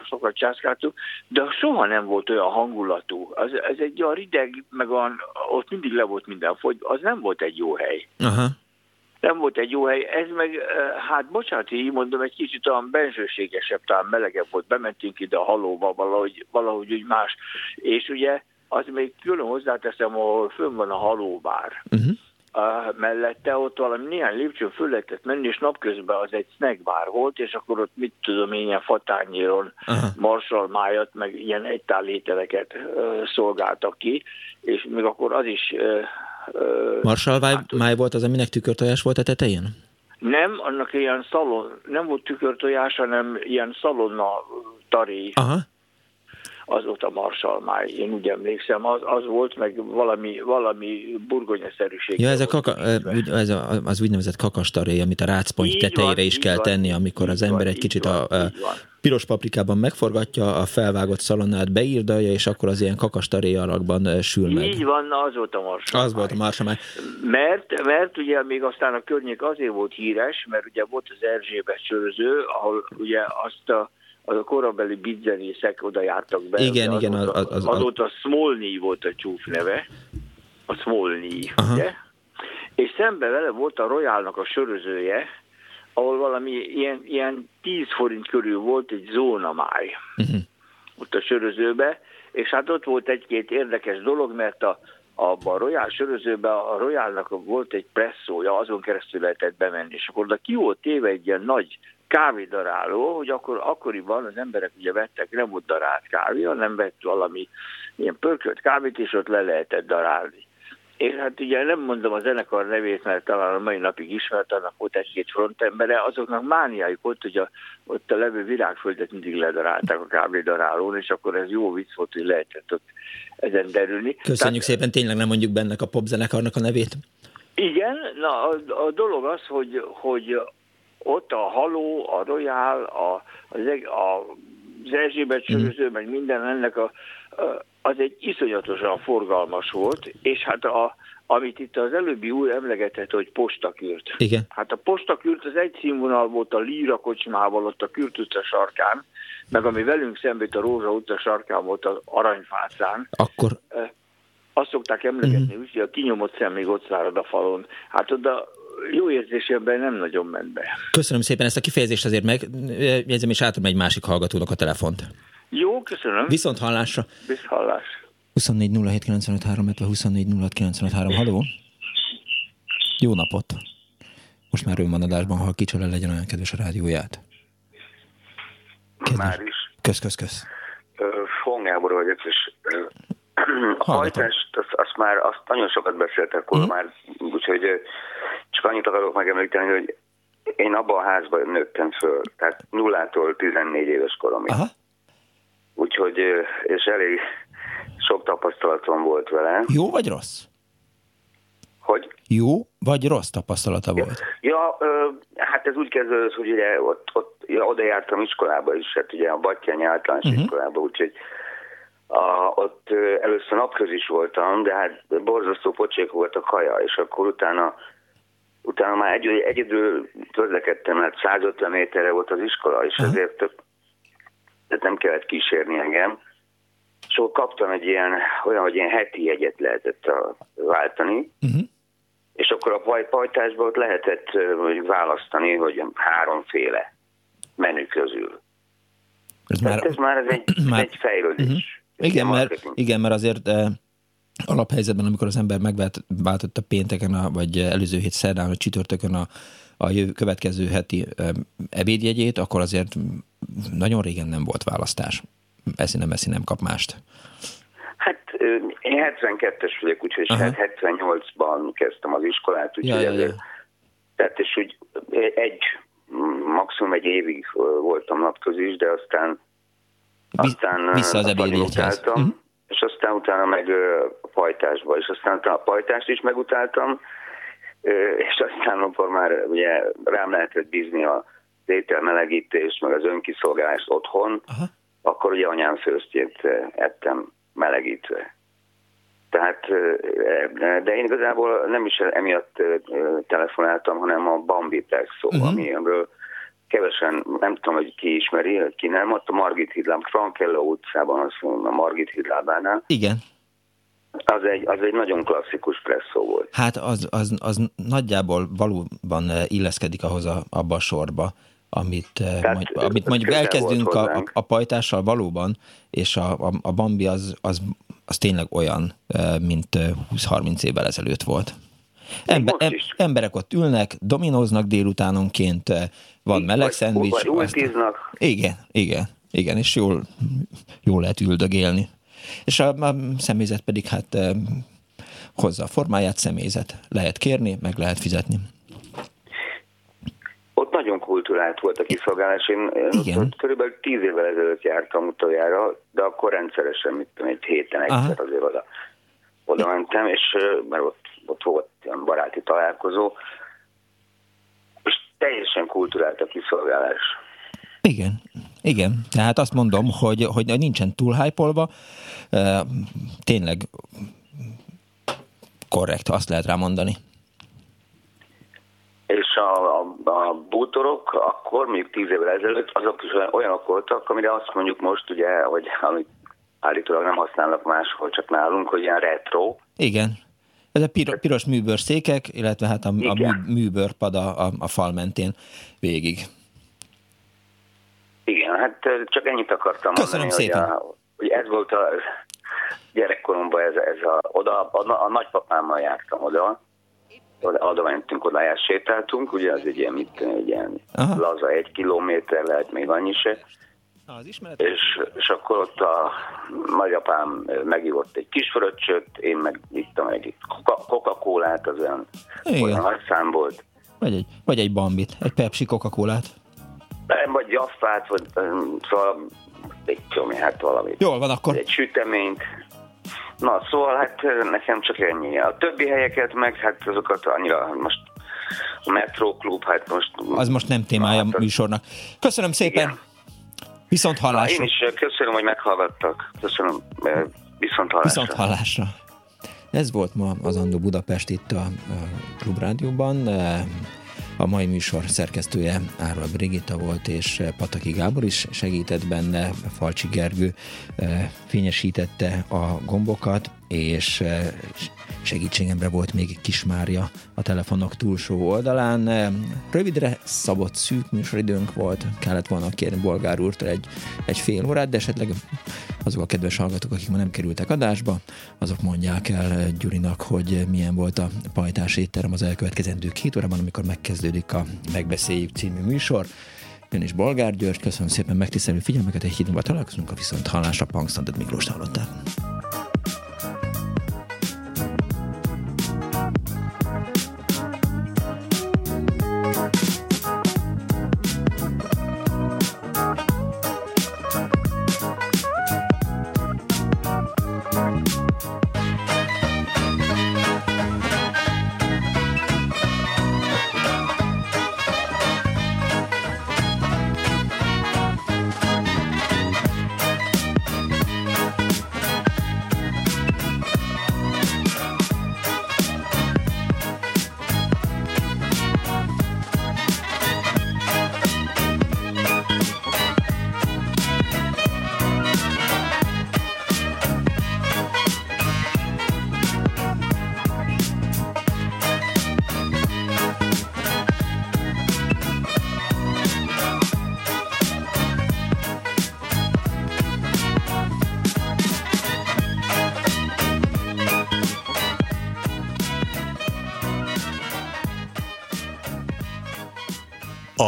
sokat császkáltuk, de soha nem volt olyan hangulatú. Az, ez egy olyan rideg, meg olyan, ott mindig le volt minden fogy, az nem volt egy jó hely. Aha. Nem volt egy jó hely. Ez meg, hát bocsánat, így mondom, egy kicsit olyan bensőségesebb, talán melegebb volt. Bementünk ide a halóba valahogy, valahogy úgy más. És ugye az még külön hozzáteszem, ahol fönn van a halóbár. Uh-huh mellette ott valami néhány lépcsőn föl lehetett menni, és napközben az egy snackbar volt, és akkor ott mit tudom én, ilyen fatányéron marsalmájat, meg ilyen egytál ételeket uh, szolgáltak ki, és még akkor az is... Uh, Marsalmáj hát, volt az, aminek tükörtojás volt a tetején? Nem, annak ilyen szalon, nem volt tükörtojás, hanem ilyen szalonna taré. Aha az volt a marsalmáj, én úgy emlékszem, az, az volt, meg valami, valami burgonyaszerűség. Ja, ez, a kaka, ez a, az úgynevezett kakastaré, amit a rácpont tetejére van, is kell van, tenni, amikor az ember van, egy kicsit van, a, a piros paprikában megforgatja, a felvágott szalonnát beírdalja, és akkor az ilyen kakastaré alakban sül meg. Így van, az volt a marsalmáj. Az volt a marsalmáj. Mert, mert ugye még aztán a környék azért volt híres, mert ugye volt az Erzsébet söröző, ahol ugye azt a a korabeli bizzenészek oda jártak be. Igen, igen. Az, az, az, azóta Smolny volt a csúf neve, a Smolny, ugye? És szembe vele volt a Royalnak a sörözője, ahol valami ilyen, ilyen 10 forint körül volt egy zónamáj uh-huh. ott a sörözőbe, és hát ott volt egy-két érdekes dolog, mert a, abban a Royal sörözőben a Royalnak volt egy presszója, azon keresztül lehetett bemenni, és akkor oda ki volt téve egy ilyen nagy kávédaráló, hogy akkor akkoriban az emberek ugye vettek, nem volt darált kávé, hanem vett valami ilyen pörkölt kávét, és ott le lehetett darálni. Én hát ugye nem mondom a zenekar nevét, mert talán a mai napig ismert, annak volt egy-két frontembere, azoknak mániájuk volt, hogy a, ott a levő virágföldet mindig ledarálták a kávédarálón, és akkor ez jó vicc volt, hogy lehetett ott ezen derülni. Köszönjük Tehát, szépen, tényleg nem mondjuk benne a popzenekarnak a nevét. Igen, na a, a dolog az, hogy, hogy ott a Haló, a Royal, a, az, a, az Erzsébet söröző, mm. meg minden ennek a, a az egy iszonyatosan forgalmas volt, és hát a, amit itt az előbbi úr emlegetett, hogy postakürt. Igen. Hát a postakürt az egy színvonal volt a Líra kocsmával ott a Kürt utca sarkán, meg ami velünk szemben a Rózsa utca sarkán volt az Aranyfácán. Akkor... Azt szokták emlegetni, mm. hogy a kinyomott szem még ott szárad a falon. Hát oda jó érzésemben nem nagyon ment be. Köszönöm szépen ezt a kifejezést azért meg. Jegyzem, és átadom egy másik hallgatónak a telefont. Jó, köszönöm. Viszont hallásra. Viszont hallás. 24 07 95 3, 24 06 Haló? Jó napot! Most már ön van adásban, ha kicsola legyen olyan kedves a rádióját. Kedves. Már is. Kösz, kösz, kösz. Fon Gábor vagyok, és a hajtást, azt, azt, már azt nagyon sokat beszéltek volna mm. már, úgyhogy csak annyit akarok megemlíteni, hogy én abban a házban nőttem föl, tehát nullától 14 éves koromig. Aha. Úgyhogy, és elég sok tapasztalatom volt vele. Jó vagy rossz? Hogy? Jó vagy rossz tapasztalata volt? Ja, ö, hát ez úgy kezdődött, hogy ugye ott, ott ja, oda jártam iskolába is, hát ugye a Batyányi általános uh-huh. iskolába, úgyhogy a, ott először napköz voltam, de hát borzasztó pocsék volt a kaja, és akkor utána utána már egy, egyedül közlekedtem, mert 150 méterre volt az iskola, és ezért több, tehát nem kellett kísérni engem. Szóval kaptam egy ilyen, olyan, hogy ilyen heti jegyet lehetett a, váltani, uh-huh. és akkor a paj, pajtásban ott lehetett hogy választani, hogy háromféle menü közül. Ez már, ez már ez egy, már, egy fejlődés. Uh-huh. Igen, mert, igen, mert azért eh, alaphelyzetben, amikor az ember megváltotta pénteken, a, vagy előző hét szerdán, vagy csütörtökön a, a jövő, következő heti eh, ebédjegyét, akkor azért nagyon régen nem volt választás. Eszi nem eszi, nem kap mást. Hát én 72-es vagyok, úgyhogy uh-huh. 78-ban kezdtem az iskolát, úgyhogy ja, ja, ja. tehát és úgy egy, maximum egy évig voltam napközis, de aztán aztán Vissza az ebédjegyhez. Uh-huh. És aztán utána meg a pajtásba, és aztán a pajtást is megutáltam, és aztán amikor már ugye rám lehetett bízni a ételmelegítést, meg az önkiszolgálást otthon, Aha. akkor ugye anyám főztjét ettem melegítve. Tehát, eh, de én igazából nem is emiatt telefonáltam, hanem a Bambi Plex szó, uh-huh. ami amiről kevesen, nem tudom, hogy ki ismeri, ki nem, ott a Margit hídlám, Frankello utcában, az a Margit hídlábánál. Igen. Az egy, az egy nagyon klasszikus presszó volt. Hát az, az, az nagyjából valóban illeszkedik ahhoz a, abba a sorba, amit, eh, Tehát, majd, amit mondjuk elkezdünk a, a, a pajtással valóban, és a, a, a Bambi az, az, az tényleg olyan, eh, mint 20-30 eh, évvel ezelőtt volt. Ember, em, emberek ott ülnek, dominóznak délutánonként, van meleg szendvics. Igen, igen, igen, és jól, jól lehet üldögélni. És a, a személyzet pedig hát hozza a formáját, személyzet lehet kérni, meg lehet fizetni nagyon kulturált volt a kiszolgálás. Én, Igen. Ott körülbelül tíz évvel ezelőtt jártam utoljára, de akkor rendszeresen, mit tudom, egy héten egyszer azért oda, oda mentem, és mert ott, ott volt olyan baráti találkozó, és teljesen kulturált a kiszolgálás. Igen, igen. Tehát azt mondom, hogy, hogy nincsen túl hype tényleg korrekt, azt lehet rá mondani és a, a, a bútorok akkor, mondjuk tíz évvel ezelőtt, azok is olyanok voltak, amire azt mondjuk most ugye, hogy amit állítólag nem használnak máshol, csak nálunk, hogy ilyen retro. Igen. Ez a pir, piros műbőr székek, illetve hát a, a mű, műbőrpad a, a, a fal mentén végig. Igen, hát csak ennyit akartam Köszönöm mondani, szépen. Hogy, a, hogy ez volt a gyerekkoromban, ez, ez a, oda, a, a nagypapámmal jártam oda, oda mentünk, oda sétáltunk, ugye az egy ilyen, mit, egy ilyen laza egy kilométer, lehet még annyi se. Az és, és akkor ott a nagyapám megívott egy kis fröccsöt, én meg ittam egy Coca-Colát, az olyan, olyan nagy szám volt. Vagy egy, vagy egy bambit, egy Pepsi Coca-Colát. Vagy jaffát, vagy szóval egy tudom, hát valami. Jól van akkor. Egy süteményt. Na, szóval hát nekem csak ennyi. A többi helyeket meg, hát azokat annyira most a Metro Club, hát most... Az most nem témája a műsornak. Köszönöm szépen! Igen. Viszont hallásra. Na, én is köszönöm, hogy meghallgattak. Köszönöm. Viszont hallásra. Viszont hallásra. Ez volt ma az Andó Budapest itt a, a Klubrádióban. A mai műsor szerkesztője Árva Brigitta volt, és Pataki Gábor is segített benne, Falcsi Gergő fényesítette a gombokat, és segítségemre volt még Kismária a telefonok túlsó oldalán. Rövidre szabott szűk műsoridőnk volt, kellett volna kérni Bolgár úrtól egy, egy fél órát, de esetleg azok a kedves hallgatók, akik ma nem kerültek adásba, azok mondják el Gyurinak, hogy milyen volt a pajtás étterem az elkövetkezendő két órában, amikor megkezdődik a Megbeszéljük című műsor. Ön is Bolgár György, köszönöm szépen megtisztelő figyelmeket, egy hídban találkozunk, a viszont hallásra Punkstunted Miklós hallották.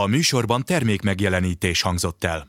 Műsorban termék megjelenítés hangzott el.